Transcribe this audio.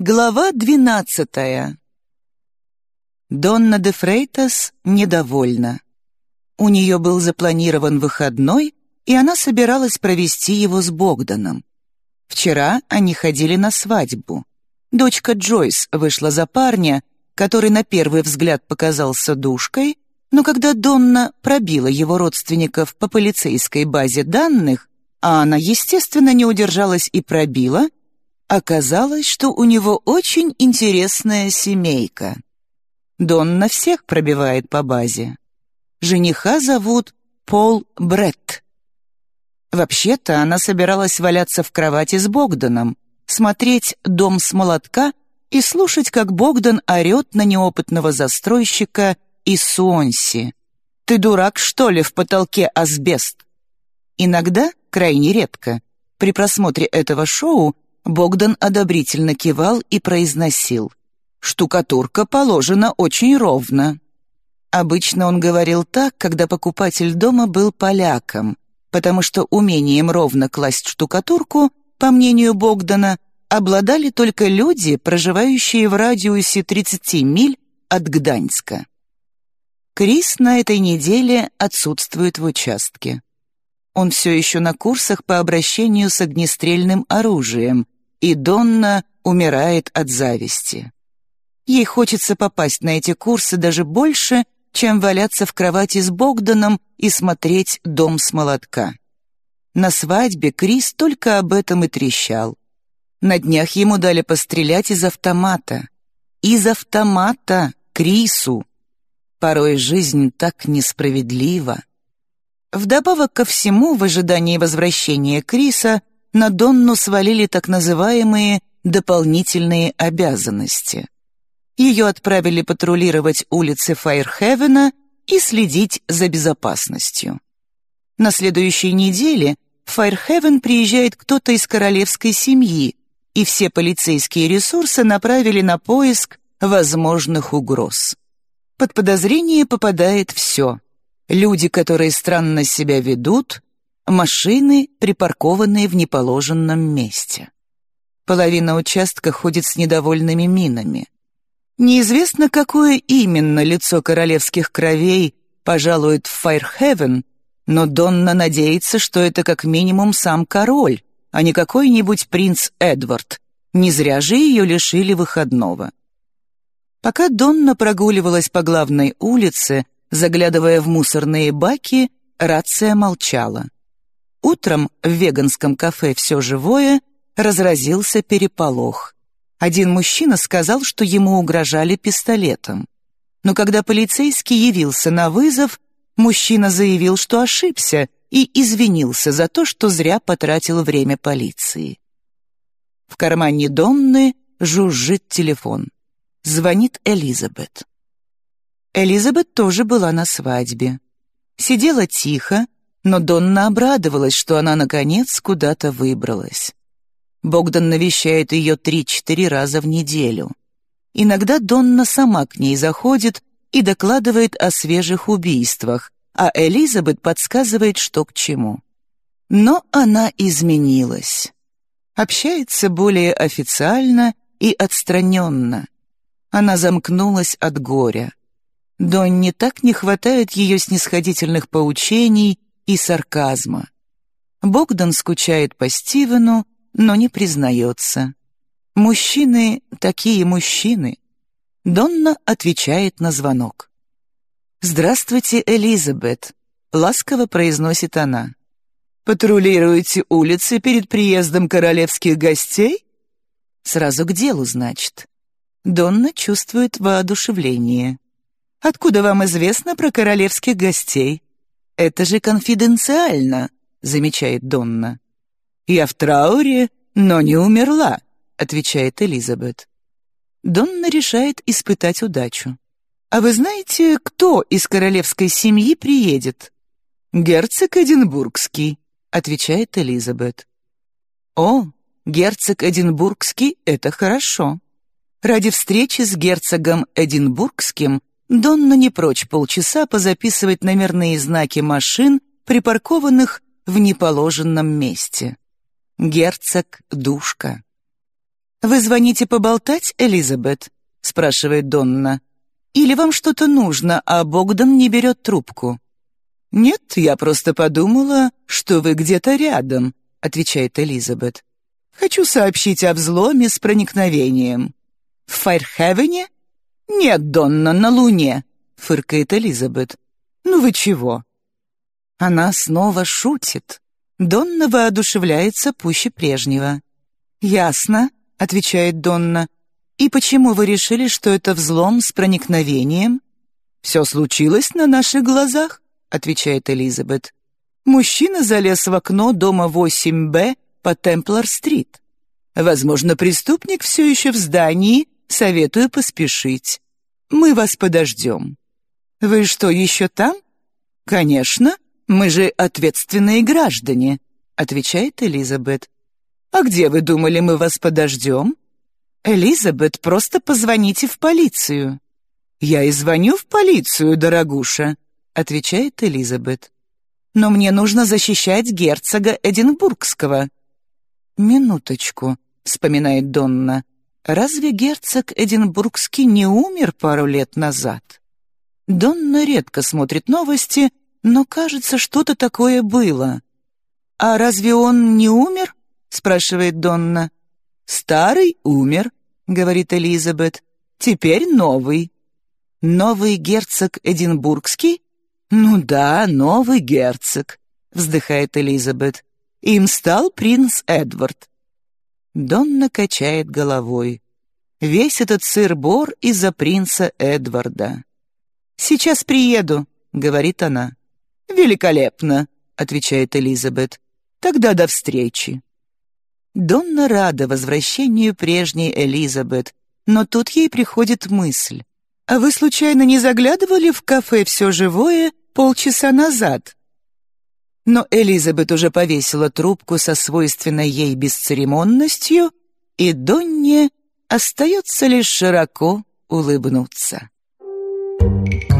Глава двенадцатая. Донна де Фрейтас недовольна. У нее был запланирован выходной, и она собиралась провести его с Богданом. Вчера они ходили на свадьбу. Дочка Джойс вышла за парня, который на первый взгляд показался душкой, но когда Донна пробила его родственников по полицейской базе данных, а она, естественно, не удержалась и пробила — Оказалось, что у него очень интересная семейка. Донна всех пробивает по базе. Жениха зовут Пол Бретт. Вообще-то она собиралась валяться в кровати с Богданом, смотреть «Дом с молотка» и слушать, как Богдан орет на неопытного застройщика из Суонси. «Ты дурак, что ли, в потолке асбест?» Иногда, крайне редко, при просмотре этого шоу Богдан одобрительно кивал и произносил. «Штукатурка положена очень ровно». Обычно он говорил так, когда покупатель дома был поляком, потому что умением ровно класть штукатурку, по мнению Богдана, обладали только люди, проживающие в радиусе 30 миль от Гданьска. Крис на этой неделе отсутствует в участке. Он все еще на курсах по обращению с огнестрельным оружием, и Донна умирает от зависти. Ей хочется попасть на эти курсы даже больше, чем валяться в кровати с Богданом и смотреть «Дом с молотка». На свадьбе Крис только об этом и трещал. На днях ему дали пострелять из автомата. Из автомата Крису. Порой жизнь так несправедлива. Вдобавок ко всему, в ожидании возвращения Криса, на Донну свалили так называемые дополнительные обязанности. Ее отправили патрулировать улицы Файрхевена и следить за безопасностью. На следующей неделе в Файрхевен приезжает кто-то из королевской семьи, и все полицейские ресурсы направили на поиск возможных угроз. Под подозрение попадает все. Люди, которые странно себя ведут, машины, припаркованные в неположенном месте. Половина участка ходит с недовольными минами. Неизвестно, какое именно лицо королевских кровей пожалует в Файрхевен, но Донна надеется, что это как минимум сам король, а не какой-нибудь принц Эдвард. Не зря же ее лишили выходного. Пока Донна прогуливалась по главной улице, заглядывая в мусорные баки, рация молчала. Утром в веганском кафе «Все живое» разразился переполох. Один мужчина сказал, что ему угрожали пистолетом. Но когда полицейский явился на вызов, мужчина заявил, что ошибся и извинился за то, что зря потратил время полиции. В кармане Донны жужжит телефон. Звонит Элизабет. Элизабет тоже была на свадьбе. Сидела тихо, но Донна обрадовалась, что она, наконец, куда-то выбралась. Богдан навещает ее три-четыре раза в неделю. Иногда Донна сама к ней заходит и докладывает о свежих убийствах, а Элизабет подсказывает, что к чему. Но она изменилась. Общается более официально и отстраненно. Она замкнулась от горя. Донне так не хватает ее снисходительных поучений и сарказма. Богдан скучает по Стивену, но не признается. Мужчины такие мужчины. Донна отвечает на звонок. «Здравствуйте, Элизабет», — ласково произносит она. «Патрулируете улицы перед приездом королевских гостей?» Сразу к делу, значит. Донна чувствует воодушевление. «Откуда вам известно про королевских гостей?» «Это же конфиденциально», — замечает Донна. «Я в трауре, но не умерла», — отвечает Элизабет. Донна решает испытать удачу. «А вы знаете, кто из королевской семьи приедет?» «Герцог Эдинбургский», — отвечает Элизабет. «О, герцог Эдинбургский — это хорошо. Ради встречи с герцогом Эдинбургским Донна не прочь полчаса позаписывать номерные знаки машин, припаркованных в неположенном месте. Герцог Душка. «Вы звоните поболтать, Элизабет?» — спрашивает Донна. «Или вам что-то нужно, а Богдан не берет трубку?» «Нет, я просто подумала, что вы где-то рядом», — отвечает Элизабет. «Хочу сообщить о взломе с проникновением». «В Файрхевене?» «Нет, Донна, на Луне», — фыркает Элизабет. «Ну вы чего?» Она снова шутит. Донна воодушевляется пуще прежнего. «Ясно», — отвечает Донна. «И почему вы решили, что это взлом с проникновением?» «Все случилось на наших глазах», — отвечает Элизабет. «Мужчина залез в окно дома 8Б по Темплар-стрит. Возможно, преступник все еще в здании, советую поспешить. Мы вас подождем». «Вы что, еще там?» «Конечно, мы же ответственные граждане», — отвечает Элизабет. «А где вы думали, мы вас подождем?» «Элизабет, просто позвоните в полицию». «Я и звоню в полицию, дорогуша», — отвечает Элизабет. «Но мне нужно защищать герцога Эдинбургского». «Минуточку», — вспоминает Донна. «Разве герцог Эдинбургский не умер пару лет назад?» Донна редко смотрит новости, но, кажется, что-то такое было. «А разве он не умер?» — спрашивает Донна. «Старый умер», — говорит Элизабет. «Теперь новый». «Новый герцог Эдинбургский?» «Ну да, новый герцог», — вздыхает Элизабет. «Им стал принц Эдвард». Донна качает головой. Весь этот сыр-бор из-за принца Эдварда. «Сейчас приеду», — говорит она. «Великолепно», — отвечает Элизабет. «Тогда до встречи». Донна рада возвращению прежней Элизабет, но тут ей приходит мысль. «А вы случайно не заглядывали в кафе «Все живое» полчаса назад?» Но Элизабет уже повесила трубку со свойственной ей бесцеремонностью, и Донне остается лишь широко улыбнуться. Thank.